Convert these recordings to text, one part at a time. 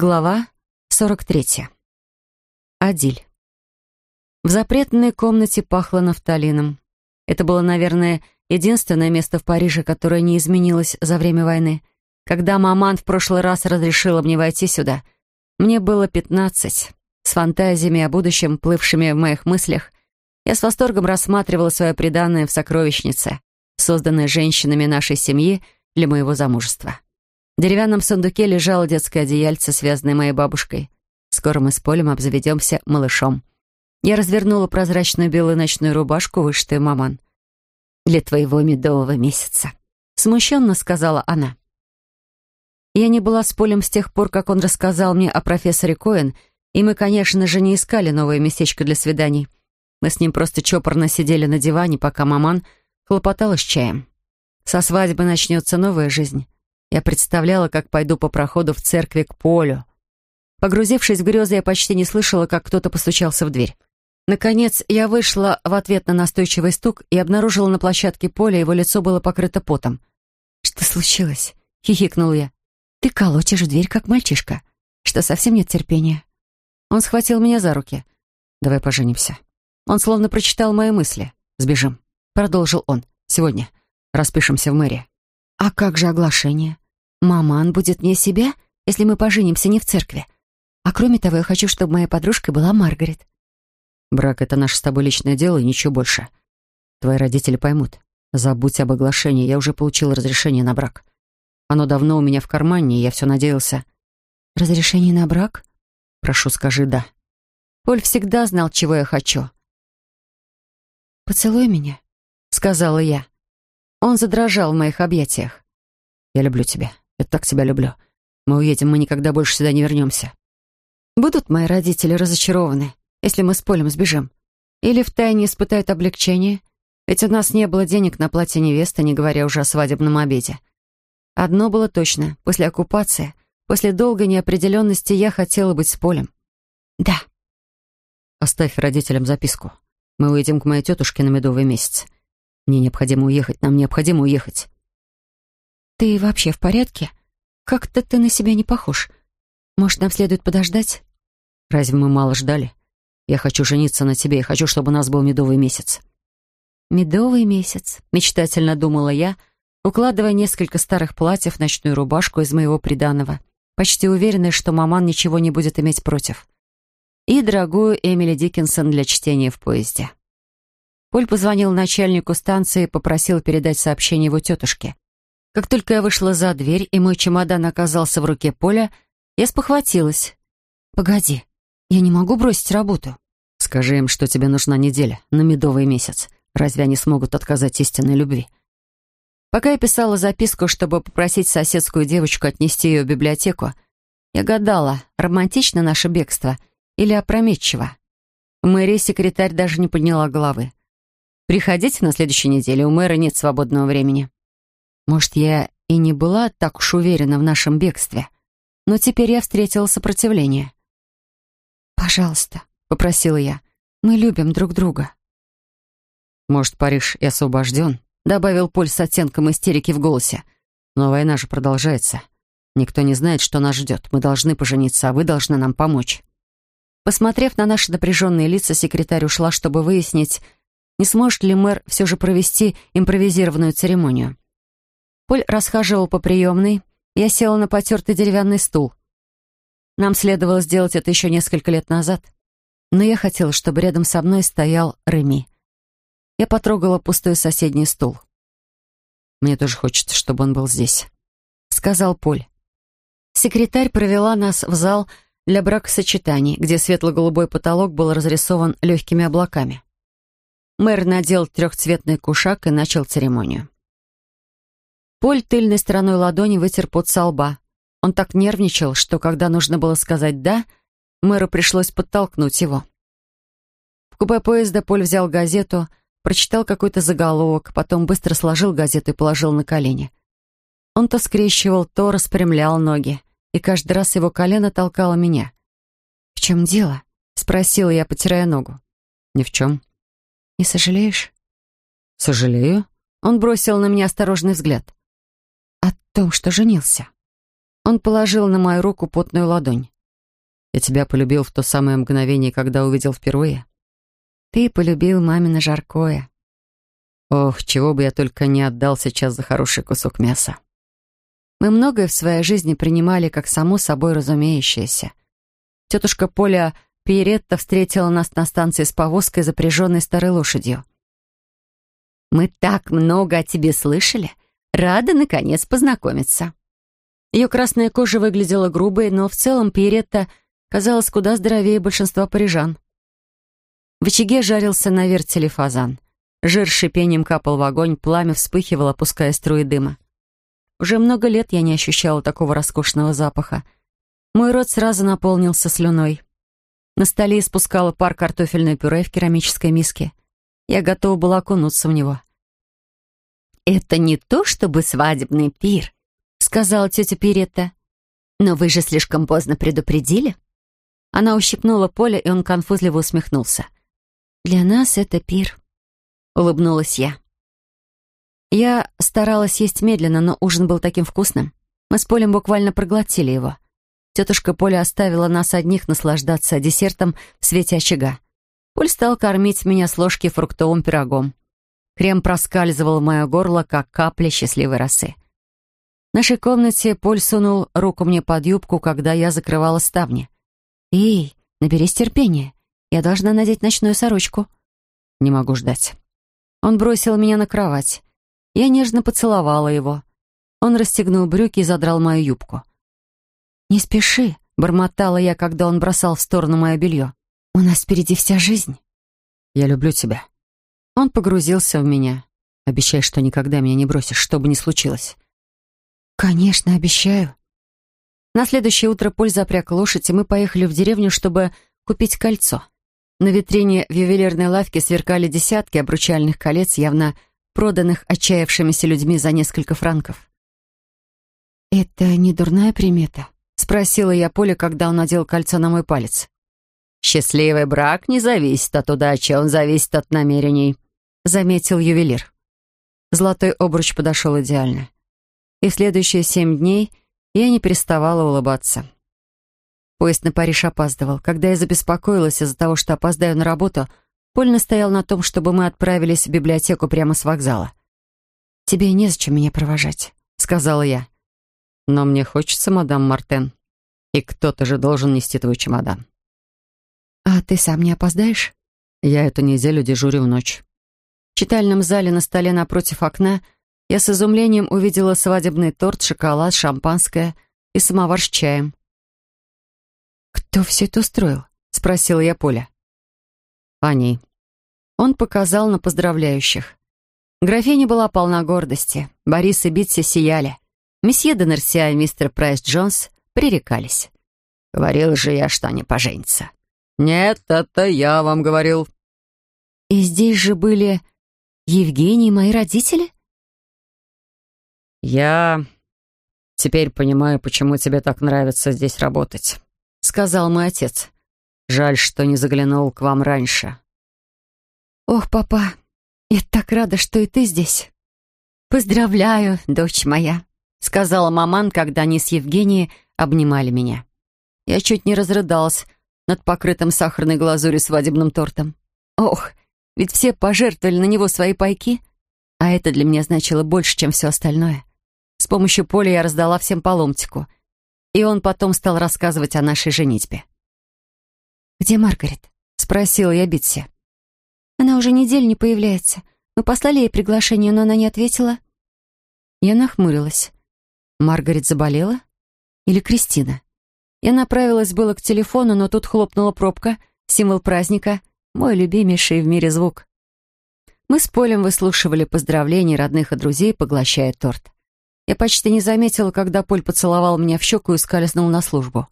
Глава 43. Адиль. В запретной комнате пахло нафталином. Это было, наверное, единственное место в Париже, которое не изменилось за время войны. Когда маман в прошлый раз разрешила мне войти сюда, мне было пятнадцать. С фантазиями о будущем, плывшими в моих мыслях, я с восторгом рассматривала свое преданное в сокровищнице, созданное женщинами нашей семьи для моего замужества. В деревянном сундуке лежало детское одеяльце, связанное моей бабушкой. Скоро мы с Полем обзаведемся малышом. Я развернула прозрачную белую ночную рубашку, вышитую маман. «Для твоего медового месяца», — смущенно сказала она. Я не была с Полем с тех пор, как он рассказал мне о профессоре Коэн, и мы, конечно же, не искали новое местечко для свиданий. Мы с ним просто чопорно сидели на диване, пока маман хлопотала с чаем. Со свадьбы начнется новая жизнь. Я представляла, как пойду по проходу в церкви к полю. Погрузившись в грезы, я почти не слышала, как кто-то постучался в дверь. Наконец, я вышла в ответ на настойчивый стук и обнаружила на площадке поля, его лицо было покрыто потом. «Что случилось?» — хихикнул я. «Ты колотишь в дверь, как мальчишка. Что, совсем нет терпения?» Он схватил меня за руки. «Давай поженимся». Он словно прочитал мои мысли. «Сбежим», — продолжил он. «Сегодня. Распишемся в мэрии». «А как же оглашение? Маман будет не себя, если мы поженимся не в церкви. А кроме того, я хочу, чтобы моей подружкой была Маргарет». «Брак — это наше с тобой личное дело и ничего больше. Твои родители поймут. Забудь об оглашении, я уже получил разрешение на брак. Оно давно у меня в кармане, и я все надеялся». «Разрешение на брак?» «Прошу, скажи «да». Поль всегда знал, чего я хочу. «Поцелуй меня», — сказала я. Он задрожал в моих объятиях. «Я люблю тебя. Я так тебя люблю. Мы уедем, мы никогда больше сюда не вернемся». Будут мои родители разочарованы, если мы с Полем сбежим? Или втайне испытают облегчение? Ведь у нас не было денег на платье невесты, не говоря уже о свадебном обеде. Одно было точно. После оккупации, после долгой неопределенности я хотела быть с Полем. Да. Оставь родителям записку. Мы уедем к моей тетушке на медовый месяц. Мне необходимо уехать, нам необходимо уехать. Ты вообще в порядке? Как-то ты на себя не похож. Может, нам следует подождать? Разве мы мало ждали? Я хочу жениться на тебе и хочу, чтобы у нас был медовый месяц. Медовый месяц, мечтательно думала я, укладывая несколько старых платьев в ночную рубашку из моего приданого, почти уверенная, что маман ничего не будет иметь против. И дорогую Эмили Диккенсон для чтения в поезде. Поль позвонил начальнику станции и попросил передать сообщение его тетушке. Как только я вышла за дверь, и мой чемодан оказался в руке Поля, я спохватилась. «Погоди, я не могу бросить работу». «Скажи им, что тебе нужна неделя, на медовый месяц. Разве они смогут отказать истинной любви?» Пока я писала записку, чтобы попросить соседскую девочку отнести ее в библиотеку, я гадала, романтично наше бегство или опрометчиво. В мэрии секретарь даже не подняла головы. Приходите на следующей неделе, у мэра нет свободного времени». Может, я и не была так уж уверена в нашем бегстве, но теперь я встретила сопротивление. «Пожалуйста», — попросила я, — «мы любим друг друга». «Может, Париж и освобожден?» — добавил Поль с оттенком истерики в голосе. «Но война же продолжается. Никто не знает, что нас ждет. Мы должны пожениться, а вы должны нам помочь». Посмотрев на наши напряженные лица, секретарь ушла, чтобы выяснить, не сможет ли мэр все же провести импровизированную церемонию. Поль расхаживал по приемной, я села на потертый деревянный стул. Нам следовало сделать это еще несколько лет назад, но я хотела, чтобы рядом со мной стоял Реми. Я потрогала пустой соседний стул. «Мне тоже хочется, чтобы он был здесь», — сказал Поль. Секретарь провела нас в зал для бракосочетаний, где светло-голубой потолок был разрисован легкими облаками. Мэр надел трехцветный кушак и начал церемонию. Поль тыльной стороной ладони вытер пот со лба. Он так нервничал, что, когда нужно было сказать «да», мэру пришлось подтолкнуть его. В купе поезда Поль взял газету, прочитал какой-то заголовок, потом быстро сложил газету и положил на колени. Он то скрещивал, то распрямлял ноги, и каждый раз его колено толкало меня. «В чем дело?» — спросила я, потирая ногу. «Ни в чем», «Не сожалеешь?» «Сожалею?» Он бросил на меня осторожный взгляд. «О том, что женился». Он положил на мою руку потную ладонь. «Я тебя полюбил в то самое мгновение, когда увидел впервые». «Ты полюбил мамино жаркое». «Ох, чего бы я только не отдал сейчас за хороший кусок мяса». Мы многое в своей жизни принимали как само собой разумеющееся. Тетушка Поля Пиеретта встретила нас на станции с повозкой, запряженной старой лошадью. «Мы так много о тебе слышали. Рада, наконец, познакомиться». Ее красная кожа выглядела грубой, но в целом Пиеретта казалась куда здоровее большинства парижан. В очаге жарился на вертеле фазан. Жир шипением капал в огонь, пламя вспыхивало, пуская струи дыма. Уже много лет я не ощущала такого роскошного запаха. Мой рот сразу наполнился слюной. На столе испускала пар картофельное пюре в керамической миске. Я готова была окунуться в него. «Это не то чтобы свадебный пир», — сказала тетя Пиретта. «Но вы же слишком поздно предупредили». Она ущипнула Поля, и он конфузливо усмехнулся. «Для нас это пир», — улыбнулась я. Я старалась есть медленно, но ужин был таким вкусным. Мы с Полем буквально проглотили его. Тетушка Поля оставила нас одних наслаждаться десертом в свете очага. Поль стал кормить меня с ложки фруктовым пирогом. Крем проскальзывал в мое горло, как капля счастливой росы. В нашей комнате Поль сунул руку мне под юбку, когда я закрывала ставни. «Эй, наберись терпения. Я должна надеть ночную сорочку». «Не могу ждать». Он бросил меня на кровать. Я нежно поцеловала его. Он расстегнул брюки и задрал мою юбку. «Не спеши», — бормотала я, когда он бросал в сторону мое белье. «У нас впереди вся жизнь». «Я люблю тебя». Он погрузился в меня. «Обещай, что никогда меня не бросишь, что бы ни случилось». «Конечно, обещаю». На следующее утро Поль запряг лошадь, и мы поехали в деревню, чтобы купить кольцо. На витрине в ювелирной лавке сверкали десятки обручальных колец, явно проданных отчаявшимися людьми за несколько франков. «Это не дурная примета?» — спросила я Поле, когда он надел кольцо на мой палец. «Счастливый брак не зависит от удачи, он зависит от намерений», — заметил ювелир. Золотой обруч подошел идеально. И в следующие семь дней я не переставала улыбаться. Поезд на Париж опаздывал. Когда я забеспокоилась из-за того, что опоздаю на работу — Поль настоял на том, чтобы мы отправились в библиотеку прямо с вокзала. «Тебе незачем меня провожать», — сказала я. «Но мне хочется, мадам Мартен. И кто-то же должен нести твой чемодан». «А ты сам не опоздаешь?» «Я эту неделю дежурю в ночь». В читальном зале на столе напротив окна я с изумлением увидела свадебный торт, шоколад, шампанское и самовар с чаем. «Кто все это устроил?» — спросила я Поля. «Они», он показал на поздравляющих. Графиня была полна гордости. Борис и Битси сияли. Месье де Нерсия и мистер Прайс Джонс пререкались. «Говорил же я, что они поженятся». «Нет, это я вам говорил». «И здесь же были Евгений и мои родители?» «Я теперь понимаю, почему тебе так нравится здесь работать», — сказал мой отец. «Жаль, что не заглянул к вам раньше. «Ох, папа, я так рада, что и ты здесь». «Поздравляю, дочь моя», — сказала маман, когда они с Евгенией обнимали меня. Я чуть не разрыдалась над покрытым сахарной глазурью свадебным тортом. Ох, ведь все пожертвовали на него свои пайки, а это для меня значило больше, чем все остальное. С помощью поля я раздала всем по ломтику, и он потом стал рассказывать о нашей женитьбе. «Где Маргарет?» — спросила я Битси. Она уже неделю не появляется. Мы послали ей приглашение, но она не ответила. Я нахмурилась. Маргарет заболела? Или Кристина? Я направилась было к телефону, но тут хлопнула пробка, символ праздника, мой любимейший в мире звук. Мы с Полем выслушивали поздравления родных и друзей, поглощая торт. Я почти не заметила, когда Поль поцеловал меня в щеку и скользнул на службу.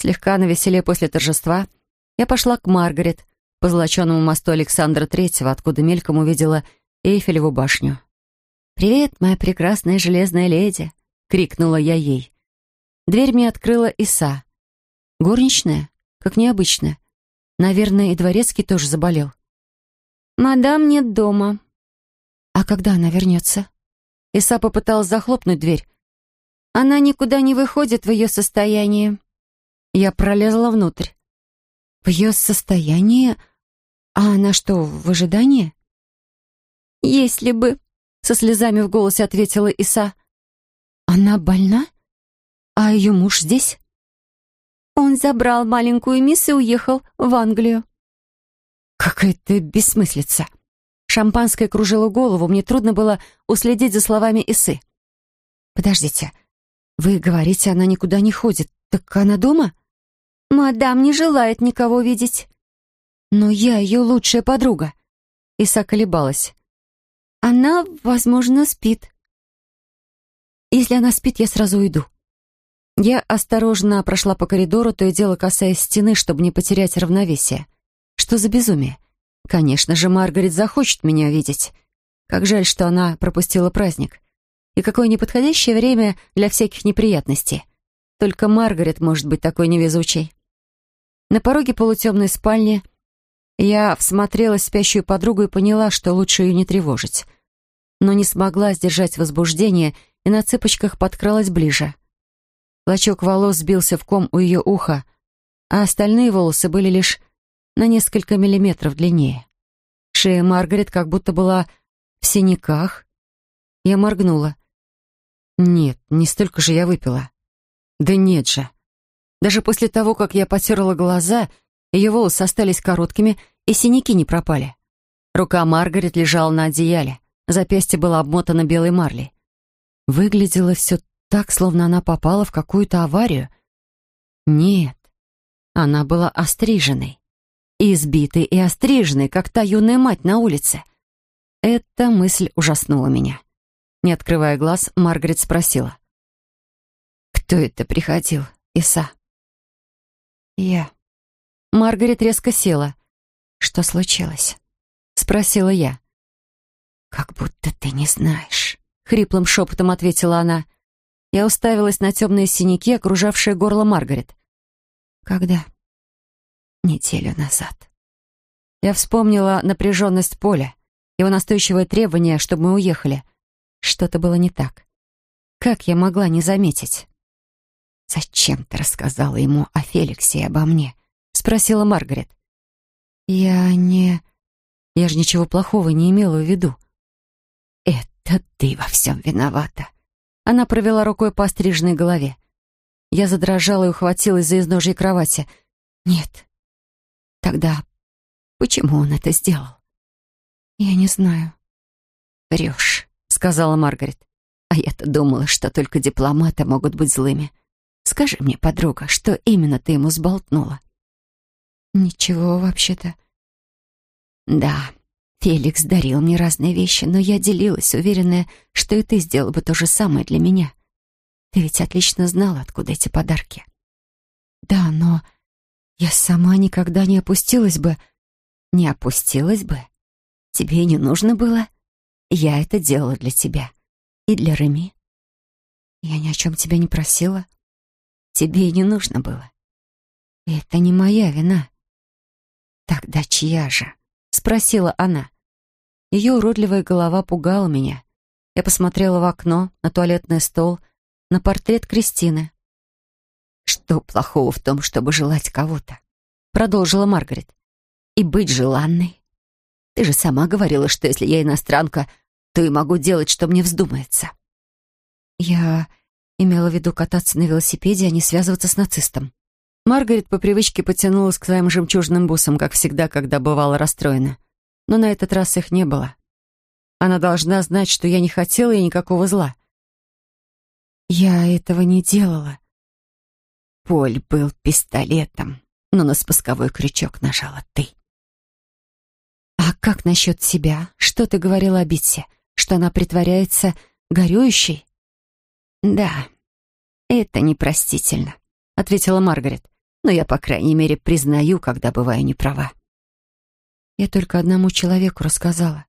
Слегка навеселе после торжества я пошла к Маргарет, по золоченному мосту Александра Третьего, откуда мельком увидела Эйфелеву башню. «Привет, моя прекрасная железная леди!» — крикнула я ей. Дверь мне открыла Иса. Горничная? Как необычно. Наверное, и дворецкий тоже заболел. «Мадам нет дома». «А когда она вернется?» Иса попыталась захлопнуть дверь. Она никуда не выходит в ее состоянии. Я пролезла внутрь. В ее состоянии? А она что, в ожидании? Если бы, со слезами в голосе ответила Иса. Она больна? А ее муж здесь? Он забрал маленькую мисс и уехал в Англию. Какая-то бессмыслица. Шампанское кружило голову, мне трудно было уследить за словами Исы. «Подождите, вы говорите, она никуда не ходит. Так она дома?» «Мадам не желает никого видеть». «Но я ее лучшая подруга». Иса колебалась. «Она, возможно, спит». «Если она спит, я сразу уйду». Я осторожно прошла по коридору, то и дело касаясь стены, чтобы не потерять равновесие. Что за безумие? Конечно же, Маргарет захочет меня видеть. Как жаль, что она пропустила праздник. И какое неподходящее время для всяких неприятностей. Только Маргарет может быть такой невезучей. На пороге полутемной спальни я всмотрелась в спящую подругу и поняла, что лучше ее не тревожить. Но не смогла сдержать возбуждение и на цыпочках подкралась ближе. Клочок волос сбился в ком у ее уха, а остальные волосы были лишь на несколько миллиметров длиннее. Шея Маргарет как будто была в синяках. Я моргнула. Нет, не столько же я выпила. Да нет же. Даже после того, как я потерла глаза, ее волосы остались короткими, и синяки не пропали. Рука Маргарет лежала на одеяле, запястье было обмотано белой марлей. Выглядело все так, словно она попала в какую-то аварию. Нет, она была остриженной. Избитой и остриженной, как та юная мать на улице. Эта мысль ужаснула меня. Не открывая глаз, Маргарет спросила. «Кто это приходил, Иса?» «Я». Маргарет резко села. «Что случилось?» — спросила я. «Как будто ты не знаешь», — хриплым шепотом ответила она. Я уставилась на темные синяки, окружавшие горло Маргарет. «Когда?» «Неделю назад». Я вспомнила напряженность поля, его настойчивое требование, чтобы мы уехали. Что-то было не так. Как я могла не заметить? «Зачем ты рассказала ему о Феликсе и обо мне?» — спросила Маргарет. «Я не... Я же ничего плохого не имела в виду». «Это ты во всем виновата», она провела рукой по стриженной голове. Я задрожала и ухватилась за изножье кровати. «Нет». «Тогда почему он это сделал?» «Я не знаю». «Врешь», — сказала Маргарет. «А я-то думала, что только дипломаты могут быть злыми. Скажи мне, подруга, что именно ты ему сболтнула?» «Ничего, вообще-то». «Да, Феликс дарил мне разные вещи, но я делилась, уверенная, что и ты сделал бы то же самое для меня. Ты ведь отлично знала, откуда эти подарки. Да, но я сама никогда не опустилась бы. Не опустилась бы? Тебе не нужно было? Я это делала для тебя. И для Реми. Я ни о чем тебя не просила. Тебе и не нужно было. это не моя вина. Тогда чья же? — спросила она. Ее уродливая голова пугала меня. Я посмотрела в окно, на туалетный стол, на портрет Кристины. «Что плохого в том, чтобы желать кого-то?» — продолжила Маргарет. «И быть желанной. Ты же сама говорила, что если я иностранка, то и могу делать, что мне вздумается». «Я имела в виду кататься на велосипеде, а не связываться с нацистом». Маргарет по привычке потянулась к своим жемчужным бусам, как всегда, когда бывала расстроена. Но на этот раз их не было. Она должна знать, что я не хотела ей никакого зла. Я этого не делала. Поль был пистолетом, но на спусковой крючок нажала ты. А как насчет себя? Что ты говорила о Битсе? Что она притворяется горюющей? Да, это непростительно, ответила Маргарет но я, по крайней мере, признаю, когда бываю неправа. Я только одному человеку рассказала.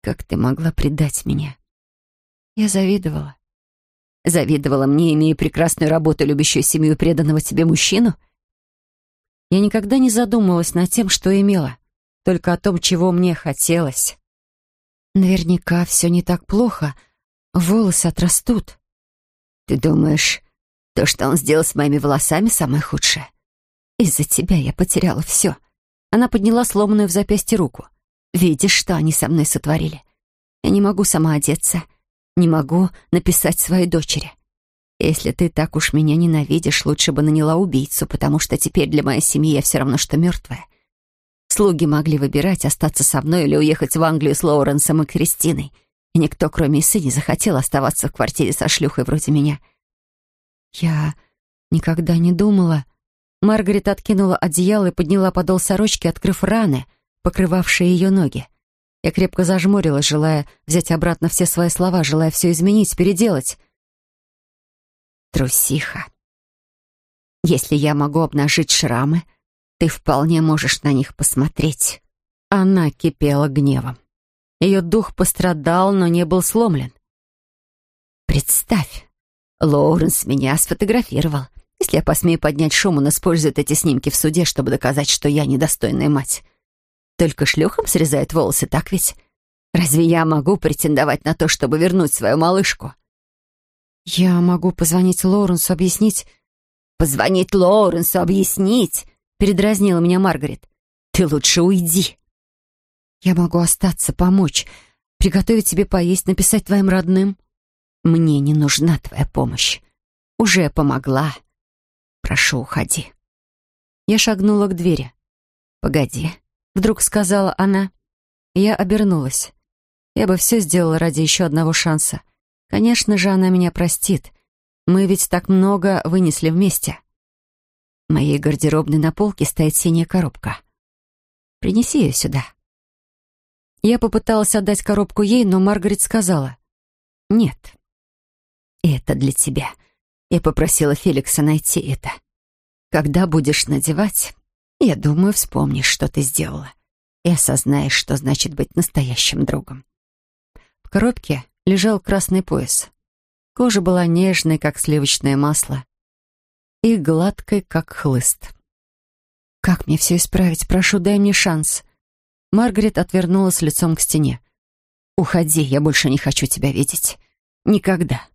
Как ты могла предать меня? Я завидовала. Завидовала мне, имея прекрасную работу, любящую семью преданного тебе мужчину? Я никогда не задумывалась над тем, что имела, только о том, чего мне хотелось. Наверняка все не так плохо, волосы отрастут. Ты думаешь, то, что он сделал с моими волосами, самое худшее? Из-за тебя я потеряла все. Она подняла сломанную в запястье руку. Видишь, что они со мной сотворили? Я не могу сама одеться, не могу написать своей дочери. Если ты так уж меня ненавидишь, лучше бы наняла убийцу, потому что теперь для моей семьи я все равно, что мертвая. Слуги могли выбирать, остаться со мной или уехать в Англию с Лоуренсом и Кристиной. И никто, кроме Исы, не захотел оставаться в квартире со шлюхой вроде меня. Я никогда не думала... Маргарет откинула одеяло и подняла подол сорочки, открыв раны, покрывавшие ее ноги. Я крепко зажмурилась, желая взять обратно все свои слова, желая все изменить, переделать. Трусиха. Если я могу обнажить шрамы, ты вполне можешь на них посмотреть. Она кипела гневом. Ее дух пострадал, но не был сломлен. Представь, Лоуренс меня сфотографировал. Если я посмею поднять шум, он использует эти снимки в суде, чтобы доказать, что я недостойная мать. Только шлюхам срезает волосы, так ведь? Разве я могу претендовать на то, чтобы вернуть свою малышку? Я могу позвонить Лоуренсу, объяснить... Позвонить Лоуренсу, объяснить? Передразнила меня Маргарет. Ты лучше уйди. Я могу остаться, помочь, приготовить тебе поесть, написать твоим родным. Мне не нужна твоя помощь. Уже помогла. Прошу, уходи. Я шагнула к двери. Погоди. Вдруг сказала она. Я обернулась. Я бы все сделала ради еще одного шанса. Конечно же, она меня простит. Мы ведь так много вынесли вместе. В моей гардеробной на полке стоит синяя коробка. Принеси ее сюда. Я попыталась отдать коробку ей, но Маргарет сказала. «Нет, это для тебя. Я попросила Феликса найти это. Когда будешь надевать, я думаю, вспомнишь, что ты сделала, и осознаешь, что значит быть настоящим другом. В коробке лежал красный пояс. Кожа была нежной, как сливочное масло, и гладкой, как хлыст. «Как мне все исправить? Прошу, дай мне шанс». Маргарет отвернулась лицом к стене. «Уходи, я больше не хочу тебя видеть. Никогда».